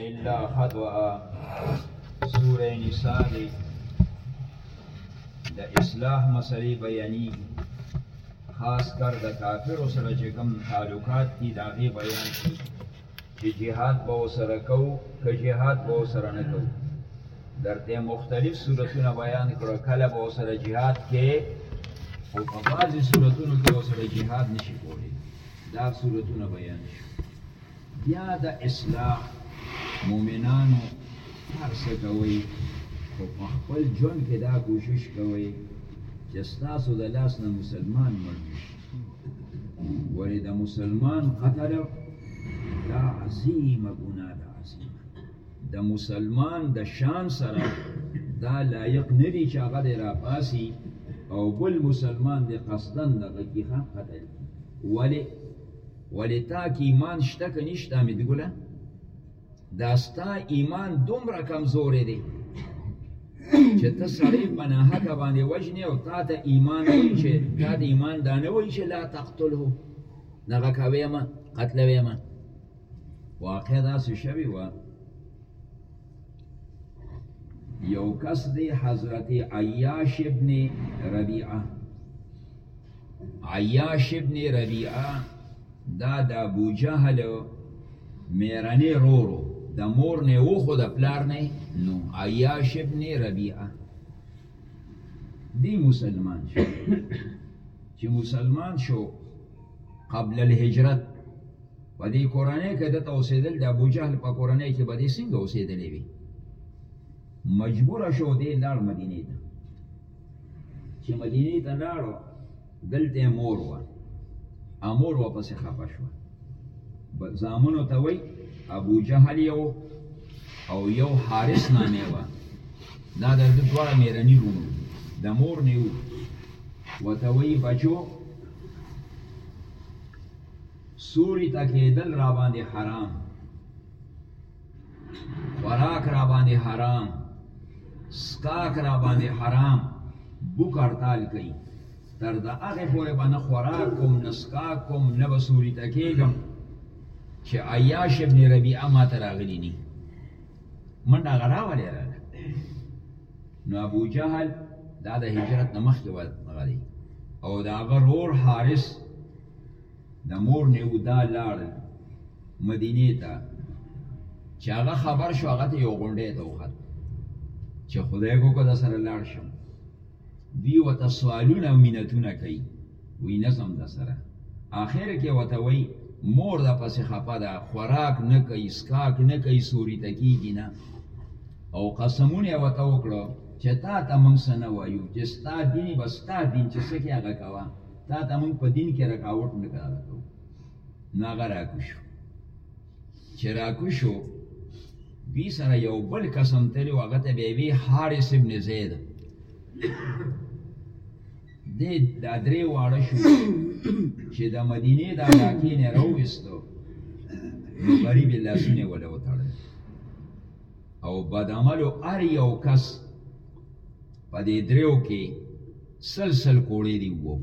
الا خدوا سوره نساء دی د اصلاح مسلې بیانې خاص کر د کافر سره چې کوم تعلقات دي دا غي بیان شي چې جهاد به سره کو که جهاد به سره نه کو درته مختلف صورتونه بیان کړو کله به سره جهاد کې او په بعضي صورتونو کې سره جهاد نشي کولی دا صورتونه بیان شي بیا د اسلام مومنانو هر څه کوئ خو په خپل ژوند کې دا کوشش کوئ چې ستاسو د لاس نه مسلمان مړ نشي ولې د مسلمان قتل دا عظیمه ګناه ده عظیمه د مسلمان د شان سره دا لایق نه دی چې هغه دی راپاسي او بل مسلمان دی قصدن دغه کیخه قتل ولې ولې تا کې ایمان شته که نشته حمید ګله دا ستا ایمان دومره کمزورې دی چې ته سړی په ناحقه باندې وژنې او تا ته ایمان وایي چې تا ته ایمان دا نه وایي چې لا تقتله دغه کوې مه قتلوې مه واقع داسې شوې وه یو کس دی حضرت عیاش ابن ربیعه عیاش ابن ربیعه دا د ابو جهل میرنې رورو د مور نه و خو د پلار نه نو عیاش ابن ربیعه دی مسلمان شو چې مسلمان شو قبل الهجرت په دې کورنۍ کې دته اوسېدل د ابو جهل په کورنۍ کې به دې څنګه اوسېدلې وي مجبور شو دې لاړ مدینه ته چې مدینه ته لاړو دلته مور و امور و پسې خپه شو زامنو ته وای ابو جهل یو او یو حارس نامه و دا د دواړه میرنی رونو د مور نه و وتوی بچو سوري ته کېدل راباندې حرام خوراک راباندې حرام سکاک راباندې حرام بوک هړتال کوي تر د هغې پورې به نه خوراک کوم نه سکاک کوم نه به سوري ته کېږم چې عیاش ابن ربیعه ما ته راغلی نی منډه هغه راولې راله نو ابو جهل دا د هجرت نه مخکې ورغلی او د هغه رور حارث د مور نه ودا لاړ مدینه ته چې هغه خبر شو هغه ته یو غونډې ته وخت چې خدای کو کو د سره لاړ شم دی وته سوالونه او مینتونه کوي وی نظم د سره آخر کې وته وی مور د پسې خپه ده خوراک نه کوي سکاک نه کوي سوري ته کیږي نه او قسمونه وته وکړو چې تا ته موږ سنه وایو چې ستا دین بس تا دین چې سکه هغه کوه تا ته موږ په دین کې رکاوټ نه کاله کوو نو هغه راکوشو چې راکوشو دوی سره یو بل کسم تلو هغه ته به وی حارث ابن زید د دا درې واړه شو چې د مدینه د علاقې نه راوستو نو غریب لاسونه ولا وتړل او بدعملو ار یو کس په دې دریو کې سل سل کوړې دی وو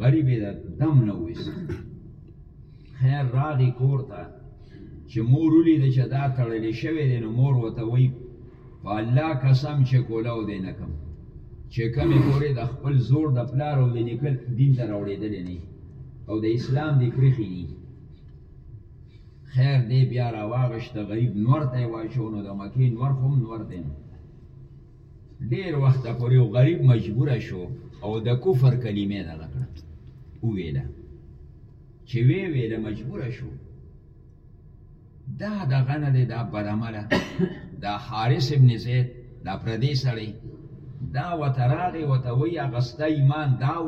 غریب یې دم نه وېست خیر راغی کور ته چې مور ولیده چې دا تړلی شوی دی نو مور ورته وایي په الله قسم چې کولاو دی نه کوم چې کمې پورې د خپل زور د پلار او د نیکل دین ته راوړېدلی نه او د اسلام دی پریخي نه خیر دی بیا راواغشته غریب نور ته واچو نو د مکې نور خو نور دی ډیر وخت پورې غریب مجبور شو او د کفر کلمه ده کړه او ویله چې وی ویله مجبور شو دا دغه نه دی دا برمله دا حارث ابن زید دا پردی سړی دا وته راغی وته وی هغه ستا ایمان داو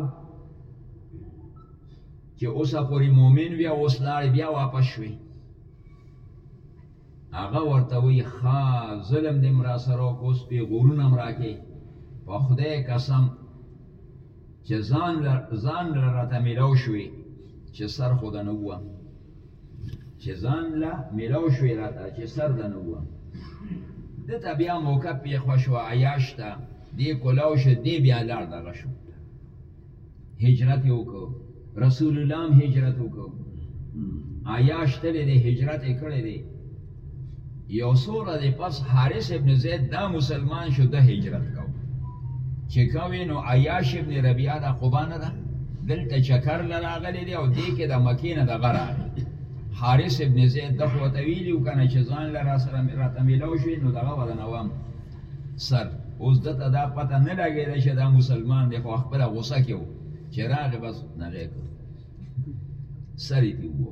چې اوسه پورې مؤمن وي او اوس لاړې بیا واپس شوې هغه ورته وایي، ښه ظلم دې هم راسره وکړ، اوس پېغورونه هم راکوې، په خدای قسم چې ځان له راته مېلاو شوې چې سر خو د نه ووهم، چې ځان له مېلاو شوې راته چې سر د نه ووهم. ده ته بیا موقع پېښه شوه، عیاش ته دې کلاو شو، دی بیا لاړ دغه شو. هجرت یې وکړو رسول الله هم هجرت وکړو عیاش تلې دی هجرت یې کړی دی یو څو ورځې پس حارث ابن زید دا مسلمان شو د هجرت کو چې کوي نو عیاش ابن ربیعه دا قبانه ده دلته چکر لراغلی دی او دې کې د مکې نه دغه راغلی حارث ابن زید د خو ته ویلي و کنه چې ځان لرا سره راته میلاو شوې نو دغه ودنوم سر اوس د ته دا پته نه لګېده چې دا مسلمان دی خو خپله غوسه کې و چې راغې بس نغې کړ سر یې کې وو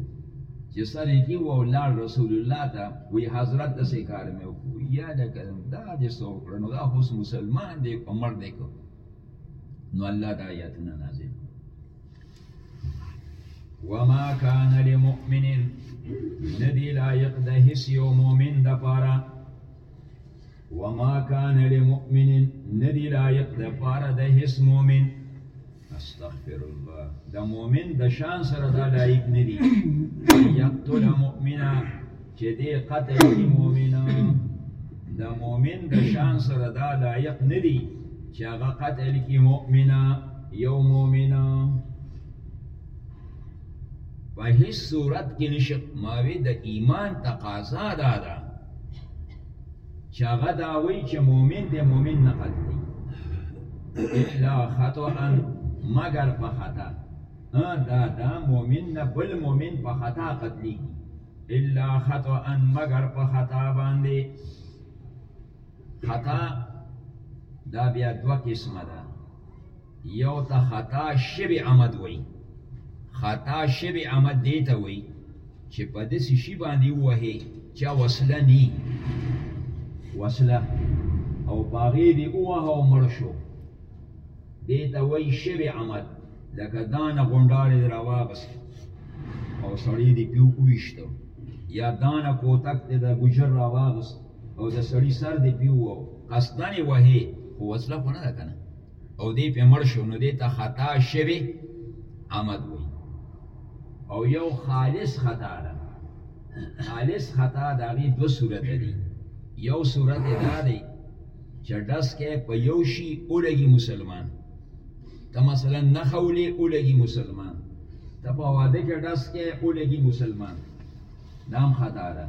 چې سر یې کې وو لاړ رسول الله ته وی حضرت داسې کار مې وکړو یا لکه دا دې څه وکړه نو دا خو مسلمان دی په مړ دی کړ نو الله دا آیاتونه نازل وما كان لمؤمن ندي لايق ده هس يو مؤمن دفاره وما کان لمؤمن ندی لایق د پاره د هیڅ مؤمن استغفر الله د مؤمن د شان سره دا لایق ندی یقتل مؤمنا چې دې قتل کی مؤمنا د مؤمن د شان سره دا لایق ندی چې هغه قتل کی مؤمنا یو مؤمنا په هیڅ صورت کې نشي ماوي د ایمان تقاضا دا ده چې هغه دا وایي چې مؤمن دی مؤمن نه قتلي الا خطا مگر په خطا دا دا مؤمن نه بل مؤمن په خطا قتلي الا خطا مگر په خطا باندې خطا دا بیا دوه قسمه ده یو ته خطا شوی عمد وای خطا شوی عمد دیتا وای چې په داسې شی باندې ووهې چې وسله نی وسله او باغې دی اوه او مړ شو دیتا وای شوی عمد لکه دانه غونډارې راواغست او سړی دی پیو اویشتو یا دانه کوتک دی د ګجر راواغست او د سړی سر دی پیو قصدنې وهې خو وسله خو نه ده کنه او دی په مړ شو نو دی ته خطا شوی عمد وي او یو خالص خطا ده خالص خطا د هغې دوه صورته دي یو صورت یې دا دی چې ډس کې په یو شي ولګي مسلمان ته مثلا نښه ولې ولګي مسلمان ته په واده کې ډس کې ولګي مسلمان دا هم خطا ده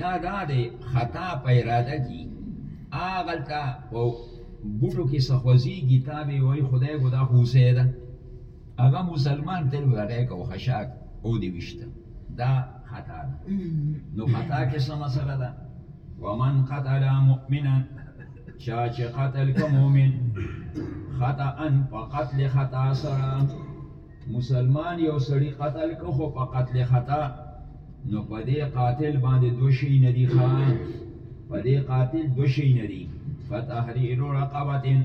یا دا دی خطا په اراده کی هغلته په بوټو کې څه خوځېږي تا به وایي خدای ګو دا خو هوسۍ ده هغه مسلمان تلو هغه کو خشاک او دې ویشته دا خطا ده نو خطا کې څه مسله ده ومن قتل مؤمنا چا چې قتل که مؤمن خطا ان په قتل خطا سره مسلمان یو سړی قتل کو خو په قتل خطا نو په دې قاتل باندې دو شي نه دي ښا په دې قاتل دو شي نه دي فتحریر رقبتن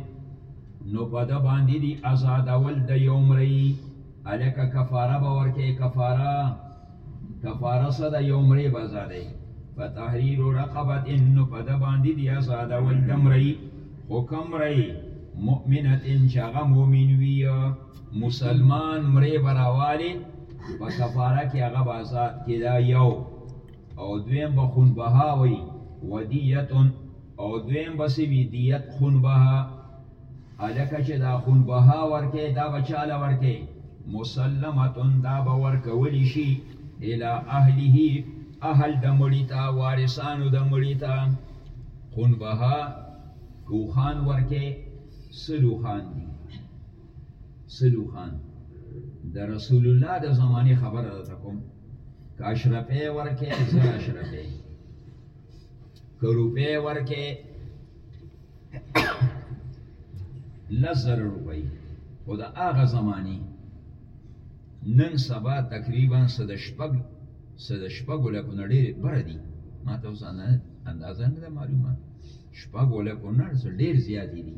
نو په د باندې دي آزادول د یو مری الکه کفاره به ورکه کفاره کفاره صد یو مری به آزادې فتحریر رقبتن نو په د باندې دي آزادول د مری حکم رئی مؤمنه چې هغه مؤمن وي مسلمان مری براوالی په کفاره کې هغه به آزاد کې دا یو او دویم به خون بها وي ودیت او دویم به سی وي دیت خون بها الکه چې دا خون بها ورکه دا بچاله ورکه مسلمتون دا به ورکولی شي الی اهله اهل د مړی ته وارثانو د مړی ته خون بها کوخان ورکه سلو خان دي سلو خان د رسول الله د زمانه خبره ده کوم کاشرپه ورکه زر اشرپه کروپه ورکه لزر روپی خو د هغه زمانی نن سبا تقریبا صد شپږ صد شپږ لکو نه ډېرې بره دي ما ته اوس اندازه نه ده معلومه شپږ لکو نه ډېر زیاتې دي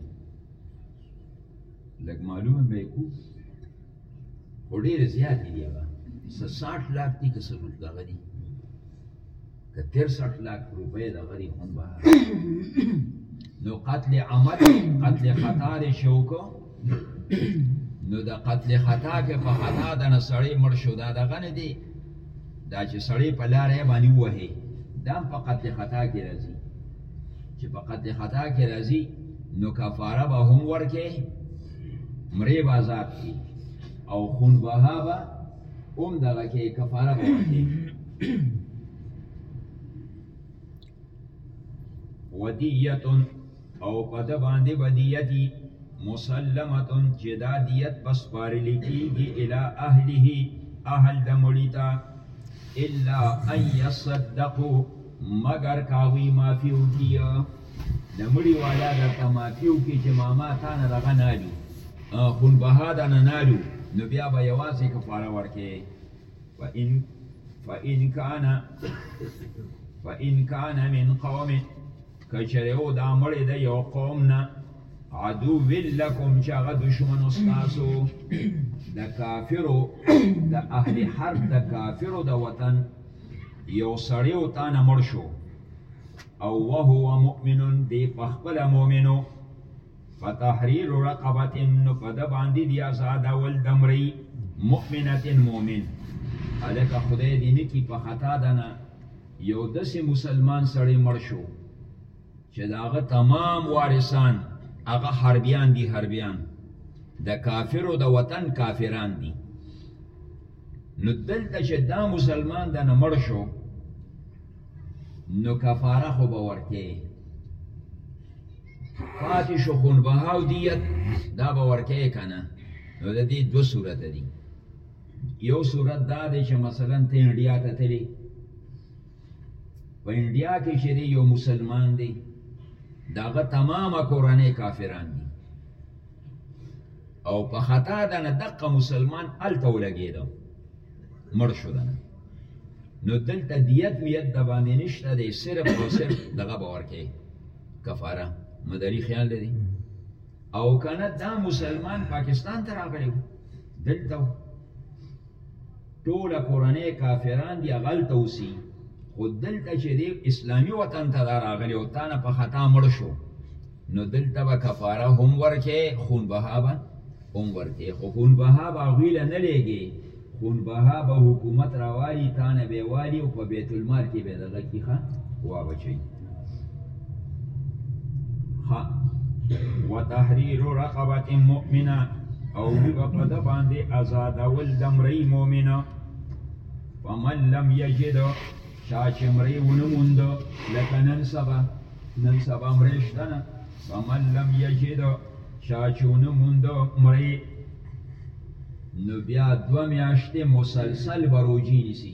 لږ معلومه به یې کړو خو ډېرې زیاتې دي هغه څه ساټ لاک دي که څه روپ دغه دي که تېر ساټ لاک روپۍ دغه دي هم به نو قتل عمل قتل خطا دې شي وکړو نو د قتل خطا کې په خطا د نه سړی مړ شو دا دغه نه دی دا چې سړی په لارې باندې ووهې دا هم په قتل خطا کې راځي چې په قتل خطا کې راځي نو کفاره به هم ورکه مری به آزاد کی او خون به به هم دغه کې کفاره به ورکه ودیتون او په د باندې بدیتی مسلمتون چې دا دیت بس پارلی کیږي الی اهله اهل د مړی ته الا ان یصدقوا مګر که هغوی معافي وکړي د مړي والا درته معافي وکړي چې ماما تا نه دغه نالو خونبها د نه نالو نو بیا به یوازې کفاره ورکې فإن فإن کان فإن کان من قوم کچره او دا مړی د یو قوم نه عدو لکم چې هغه دشمن استاسو د کافرو د اهل حرب د کافرو د وطن یو سړی او تا نه مړ شو او وهو مؤمنون دی په خپل مؤمنو فتحریر رقبت نو په د باندې دی آزاد ول دمری مؤمنه مؤمن الکه خدای دې نه کی په خطا دنه یو دسې مسلمان سړی مړ شو چې داغه تمام وارثان هغه حربیان دي حربیان د کافرو د وطن کافران دي نو دلته چې دا مسلمان د نه مړ شو نو کفاره خو به ورکې پاتې شو خونبها او دیت دا به ورکې که نه نو د دې دوه صورته دي یو صورت دا دی چې مثلا ته انډیا ته تللی په انډیا کې چې دی یو مسلمان دی داغه تمامه کورنۍ کافران دي او په خطا د نه دقه مسلمان الته ولګېده مړ شو د نه نو دلته دیت میت د باندې نشته دی صرف او صرف دغه به ورکې کفاره مداري خیال لري او کنه دا مسلمان پاکستان ته راغلی دلته ټوله کورنۍ کافران دي غلطه اوسي خو دلته چې دی اسلامي وطن ته دا راغلی او تا نه په خطا مړ شو نو دلته به کفاره هم ورکې خون بها به هم ورکې خو خون بها به هغوی له نه لېږې خون بها به حکومت راوالي تا نه به والي او په بیت المال کې به دغه کیخه وابچوي ها وتحرير رقبه مؤمنه او وی په د باندې آزاد اول د مری مؤمنه فمن لم یجد چا چې مری ونه موند لکه نن سبا نن سبا مری شته نه فمن لم یجد چا چې ونه موند مری نو بیا دو میاشتې مسلسل بروجی نیسی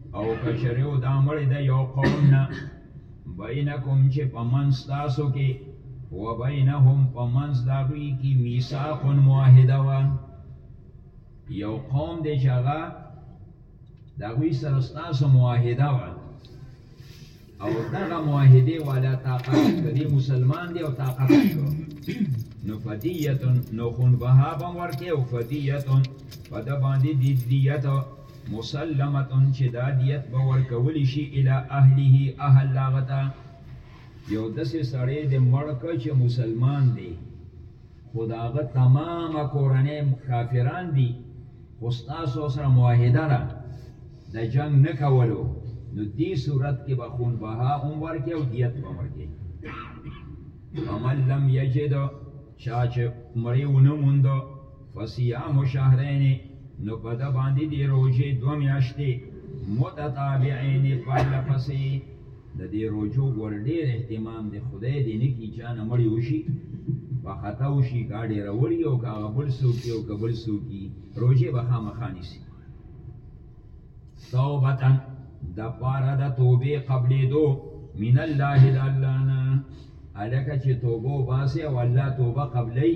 او کشریو دا مړی د یو قوم نه بینکم چې په منځ تاسو کې و بینهم په منځ د هغوی کې میثاق معاهده وه یو قوم دی چې هغه د هغوی سره ستاسو معاهده وه او دغه معاهده والا طاقت کدی مسلمان دی او طاقت شو نو فدیت نو خون بهابم ورکه او فدیت په د باندې دی دیت مسلمه چې دا دیت به ورکول شي اله اهله اهل لاغتا یو دسه سړی د مړک چې مسلمان دی خو د هغه تمامه کورنۍ کافران دي خو ستاسو سره معاهده ده د جنگ نه کولو نو دې صورت کې به خون بها هم ورکې او دیت به ورکې ومن لم یجد چا چې مړې ونه موند فصیام شهرین نو په د باندې دی روژې دوه میاشتې متتابعین پرله پسې د دې روژو ګور ډیر اهتمام دی خدای دی نه کی چا نه مړی وشی په خطا وشی کا ډیر وړی او کا غبل سوکی او کبل سوکی روژه به خامخا نیسی توبتن د پاره د توبه قبلې دو من الله د الله نه الکه چې توبه وباسي او الله توبه قبلې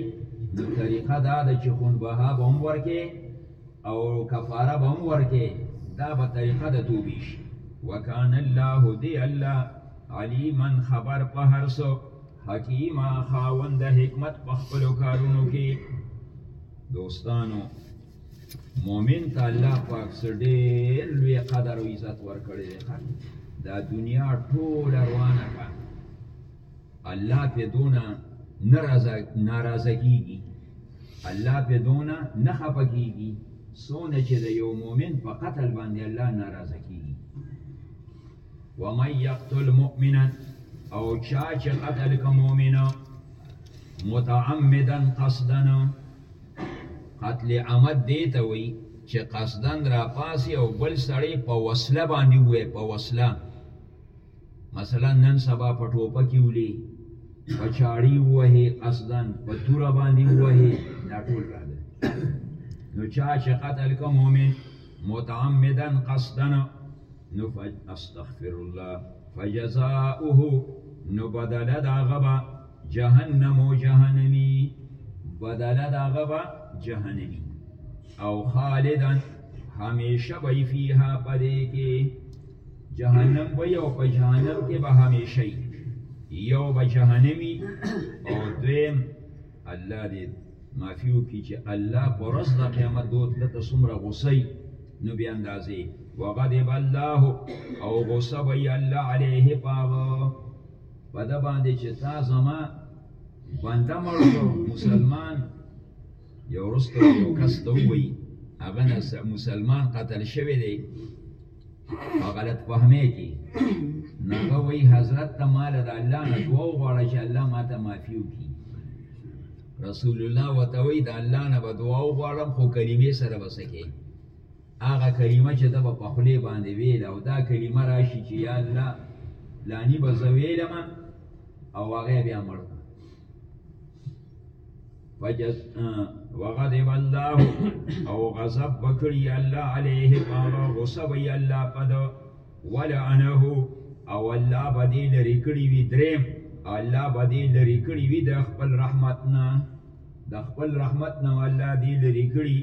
نو طریقه دا ده چې خون بها به هم ورکې او کفاره به هم ورکې دا به طریقه د توبې شي وکان الله دی الله علیما خبر په هر څه حکیما خاوند حکمت په خپل کارونو کې دوستانو مؤمن ته الله پاک سره ډېر لوی قدر او عزت ورکړي دی دا دنیا ټول روانه کا الله په دونه ناراضه کیږي الله په دونه نه خپه کیږي سونه چې د یو مؤمن په قتل باندې الله ناراضه کیږي ومن یقتل مؤمنا او چا چې قتل ک مؤمنا متعمدا قصدا قتل عمد دیته وي چې قصدن را پاسي او بل سړی په وسله باندې وې په وسله مثلا نن سبا په ټوپکی ولی په چاړی ووهې قصدن په توره باندې ووهې دا ټول راغلی نو چا چې قتل که مؤمن متعمدا قصدن نو استغفر الله فجزاؤه نو بدل دا غبا جهنم و جهنمی بدل دا غبا جهنمی او خالدن همیشه بی فیها پدې کې جهنم به یو په جهنم کې به همیشه یو به جهنمی او دویم الله دې معافي وکړي چې الله په ورځ د قیامت دوت ته څومره غوسه نو بیا اندازې وغضب الله او غوسه به یې الله علیه پاغه په ده باندې چې تا زما بنده مړ مسلمان یو وروسته یو کس ته ووایي هغه مسلمان قتل شوی دی په غلط فهمه کې نو وی حضرت ته مال د الله نه دعا وغواړه چې الله ماته معافي وکړي رسول الله وته وی د الله نه به دعا وغواړم خو کلمې سره وسکه هغه کلمه چې د په خلی باندې ویل او دا کلمه راشي چې یا الله لانی بزویلم او هغه بیا مړ فجز وغضب الله او غضب بکړي الله عليه پاغه غصه وي الله پد ولعنه او الله بدی لري کړی وی دریم الله بدی لري کړی وی د خپل رحمت نه د خپل رحمت نه الله دی لري کړی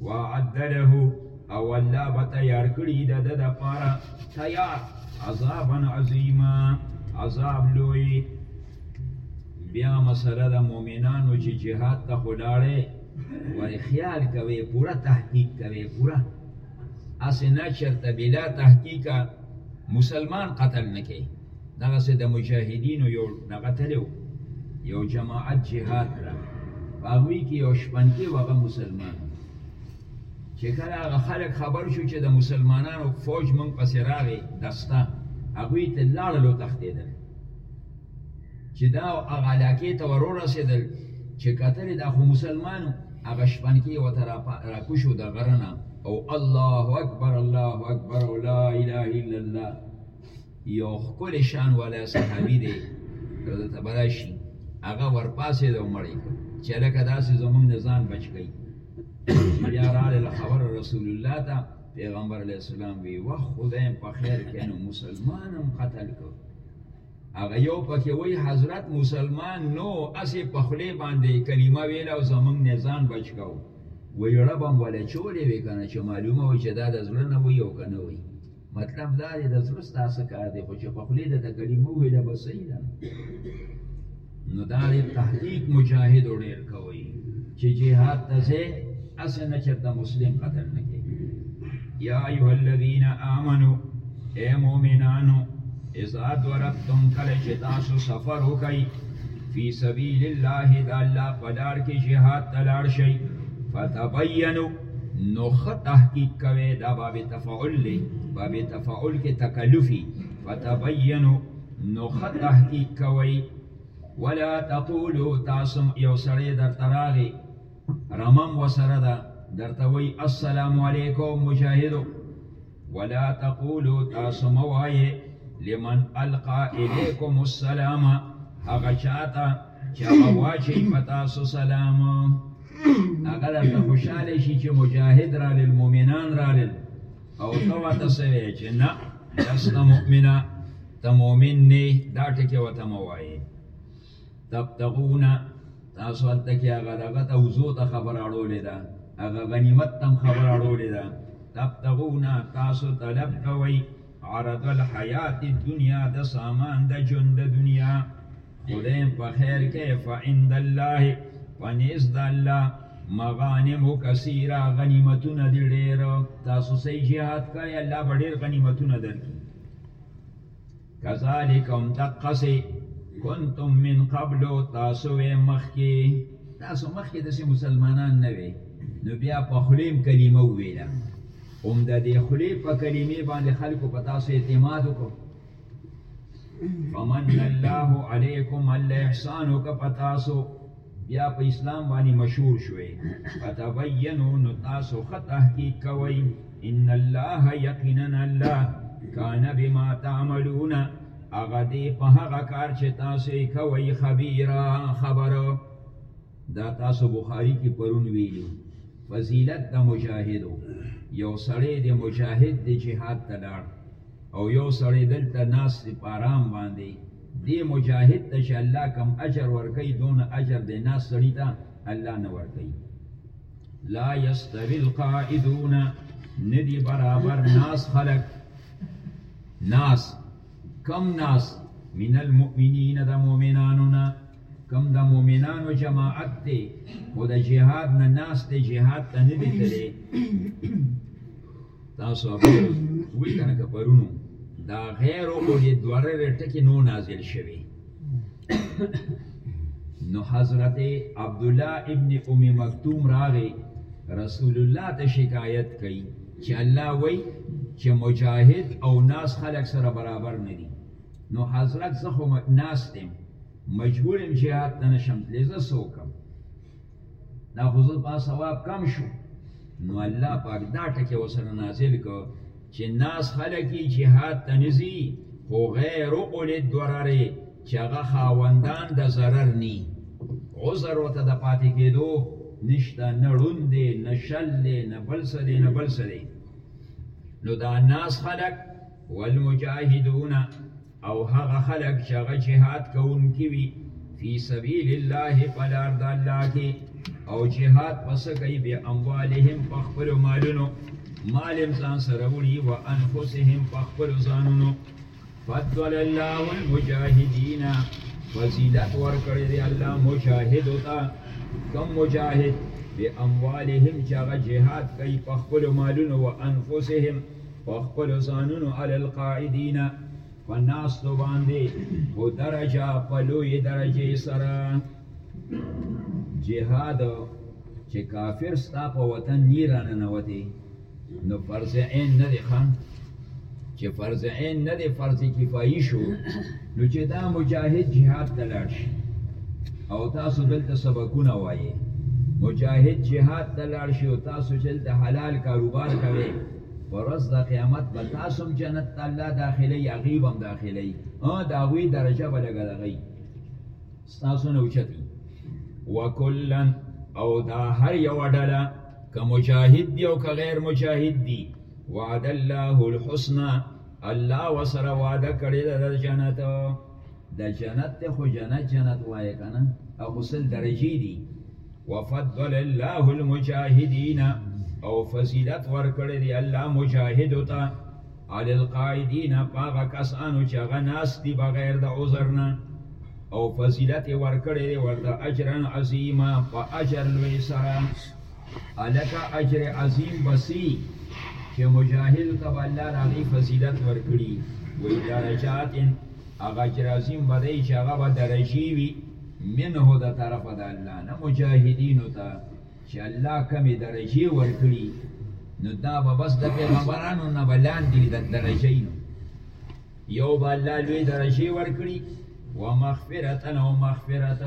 وعدله او الله به تیار کړي د د دپاره تیار عذابا عظیما عذاب لوی بیا مسله د مؤمنانو چې جهاد ته خلاړې ور خیال کوي پورا تحقیق کوي پورا اسنه چرته بلا تحقیقا مسلمان قتل نکي دغه سه د مجاهدینو یو دغه تلو یو جماعت جهاد ته هغه کې یو شپنکی وغه مسلمان چې کله هغه خلک خبر شو چې د مسلمانانو فوج مونږ پسې راغی دستا هغه ته لاړلو تختیدل چې دا هغه علاقې ته ورور رسیدل چې کتل دا خو مسلمانو هغه شپنکی وته را کوشو د غرنه او الله اکبر الله اکبر لا اله الا الله یو خپل شان والا صحابي دی کله ته براشي هغه ورپاسې د عمر یې چې لکه داسې زمونږ نه ځان بچ کړي بیا راغله له خبر رسول الله ته پیغمبر علیه السلام وی وه خدای په خیر کې نو مسلمان هم قتل کړ هغه یو پکې وای حضرت مسلمان نو اسې په خلی باندې کلمه ویل او زمونږ نه ځان بچ کاو وی ربم ولا چولې وی کنه چې معلومه وي چې دا د زړه نه وي او کنه وي مطلب دا دی د زړه ستاسو کار دی خو چې په خولې د کلمه وویله به صحیح ده نو دا دی تحقیق مجاهد ډېر کوي چې جهاد ته ځې هسې نه چېرته مسلم قتل نه کوي یا ایها الذین آمنو اے مؤمنانو اذا ضربتم کله چې تاسو سفر وکړئ فی سبیل الله د الله په لار کې جهاد ته لاړ شئ فتبینوا نو خط تحقیق کوي دا باب تفاعل دی باب تفاعل کې تکلفي فتبینو نو خط تحقیق کوي ولا تقولو تاسو یو سړی در تراغي رمم وسره ده در ته وی السلام علیکم مجاهدو ولا تقولو تاسو موایه لمن القا الیکم السلام هغه چاته چې هغه واچي په تاسو سلام هغه درته خوشاله شي چې مجاهد را لل مؤمنان را لل او ته وته سوي چې نه لست مؤمنه ته مؤمن نه دا ټکی وته موایه تبتغون تاسو هلته کې هغه دغه ته وزو ته خبر اړولې ده هغه غنیمت تم خبر اړولې ده تبتغون تاسو طلب کوي عرض الحیات الدنیا د سامان د ژوند د دنیا خدای په خیر کې فعند الله پنيز د الله مغانم کثیره غنیمتونه دي ډېر تاسو سي jihad کوي الله به ډېر غنیمتونه درکړي کذالک هم دقسی کنتم من قبل تاسو وې مخکې تاسو مخکې داسې مسلمانان نه وې نو بیا په خلیم کلمه ویله هم د دې خلی په کلمې باندې خلکو په تاسو اعتماد وکړو فمن الله علیکم الله احسان وکړه په تاسو بیا په اسلام باندې مشهور شوي فتبینو نو تاسو خط تحقیق کوي ان الله یقینا الله کان بما تعملون هغه دی په هغه کار چې تاسو یې کوي خبيرا خبر دا تاسو بخاری کې پرون ویلو فضیلت د مجاهدو یو سړی د مجاهد د جهاد تلاړ او یو سړی دلته ناس دی په آرام باندې دی مجاهد ته چې الله کم اجر ورکوي دون اجر دی ناس سړی ته الله نه ورکوي لا یستوی القائدون ندی برابر ناس خلق ناس کم ناس من المؤمنین د مؤمنانو نه کم د مؤمنانو جماعت ته او د جهاد نه ناس ته جهاد ته نه دی تللی تاسو ابل وی کنه کپرونو دا غیر او دې دواره ټکی نو نازل شوی نو حضرت عبد الله ابن ام مکتوم راغی رسول الله ته شکایت کړي چې الله وای چې مجاهد او ناس خلق سره برابر نه دي نو حضرت زه خو ناس تم مجبورم جهاد ته نشم تللی زه سوکم دا خو زما ثواب کم شو نو الله پاک دا ټکی وسره نازل کو چې ناس خلک جهاد ته نزي خو غیر اولی درره چې هغه خاوندان د ضرر ني عذر ورته د پاتې کېدو نشته نه ړوند دی نه شل دی نه بل څه دی نه بل څه دی نو دا ناس خلک والمجاهدون او هغه خلق چې هغه جهاد کوونکي وي فی سبیل الله په لار د الله کې او جهاد پس کوي بیا اموالهم په خپل مالونو مال ځان سره وړي و انفسهم په خپل ځانونو فضل الله المجاهدین فضیلت ورکړي دی الله مجاهد وتا کم مجاهد بی اموالهم چې هغه جهاد کوي په خپل مالونو او انفسهم په خپل ځانونو علی القاعدین په ناستو باندې او درجه په لوی درجه سره جهاد چې کافر ستا په وطن نیرانه نوتی نو فرض عین نه دی خان چې فرض عین نه دی فرض کفایي شو نو چې دا مجاهد جهاد ته لاړ شي او تاسو دلته سبقونه وایي مجاهد جهاد ته لاړ شي او تاسو چې دلته حلال کاروبار کوئ ورځ د قیامت به تاسو هم جنت ته الله داخلي هغوی به هم داخلي د هغوی درجه به لږه دغوي ستاسو نه اوچتي وکلا او دا هر یوه ډله که مجاهد دی او که غیر مجاهد دی وعد الله الحسنه الله وسره وعده کړې ده د جنت دا جنت ته خو جنت جنت وایې که نه او خو سل درجې دي وفضل الله المجاهدین او فضیلت ورکړی دی الله مجاهدو ته علی القاعدین پاغه کسانو چې هغه ناس دي بغیر د عذر نه او فضیلت ورکړی دی ورته اجرا عظیما په اجر لوی سره الکه اجر عظیم بسی چې مجاهد ته الله راغي فضیلت ورکړي وی درجات هغه اجر عظیم بدای چې هغه به درجی وي منه د طرف د الله نه مجاهدین ته چې الله کمی درجه ورکړي نو دا به بس د پیغمبرانو نه بلان دي د درجه نو یو به الله لوی درجه ورکړي ومغفرتا او مغفرت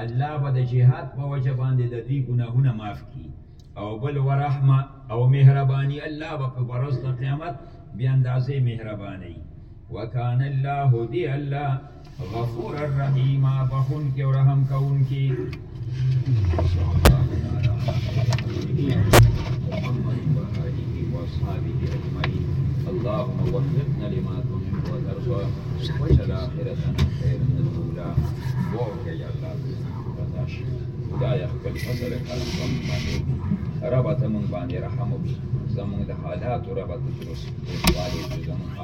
الله به د جهاد په وجه باندې د دوی ګناهونه معاف کړي او بل ورحمه او مهرباني الله به په ورځ د قیامت بیا اندازې مهرباني وکانه الله دی الله غفور الرحیم بخون کې او رحم کون کې اللهم وفقنا لما تحب وترضى واجعل آخرتنا خيرا من الأولى وارك يا الله بزنك خدا يا خپل فضل کارم باندې رب ته مونږ باندې رحم وکړي زمونږ د حالات رب ته درست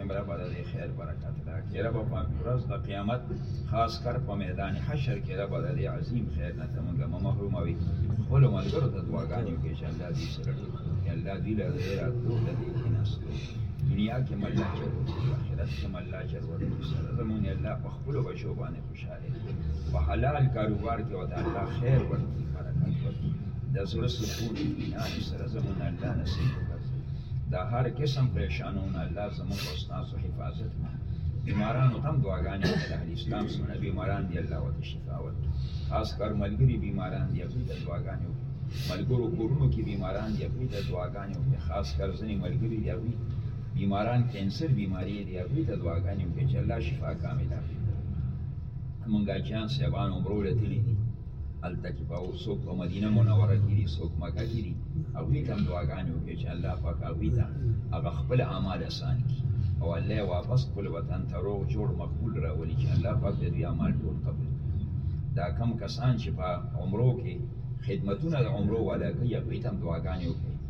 همرا بدل خیر برکت دا کې رب په ورځ د قیامت خاص کر په میدان حشر کې رب بدل عظیم خیر نه تمګه محروم وي خپل ملګرو ته دعاګانې وکړي چې الله دې سره دې الله دې له دې راتلو له دې کې نسلو دنیا کې مله چر ورته آخرت کې مله چر ورته سره زمونږ الله په خپل بچو باندې خوشاله په حلال کاروبار کې وته الله خیر ورکړي برکت ورکړي د زړه سکون اطمینان سره زمونږ الله نصیب وکړي دا هر قسم پریشانونه الله زمونږ او ستاسو حفاظت کړي بیمارانو تم دعاګانې د اهل اسلام سره بیماران دی الله وته شفا ورکړي خاص کر ملګری بیماران دی هغوی ته دعاګانې وکړي ملګرو کورونو کې بیماران دی هغوی ته دعاګانې وکړي خاص کر ځینې ملګري دی هغوی بیماران کینسر بیماری هغوی ته دعاګانې وکړي چې الله شفا کامله کړي مونږ حاجیان صاحبان عمرو له تللي دي هلته کې به څوک په مدینه منوره کې دي څوک مکه کې دي هغوی ته هم دعاګانې وکړي چې الله پاک هغوی ته هغه خپل اعمال اسان کړي او الله یې واپس خپل وطن ته روغ جوړ مقبول راولي چې الله پاک د دوی اعمال ټول قبول کړي دا کم کسان چې په عمرو کې خدمتونه د عمرو والا کوي هغوی ته هم دعاګانې وکړي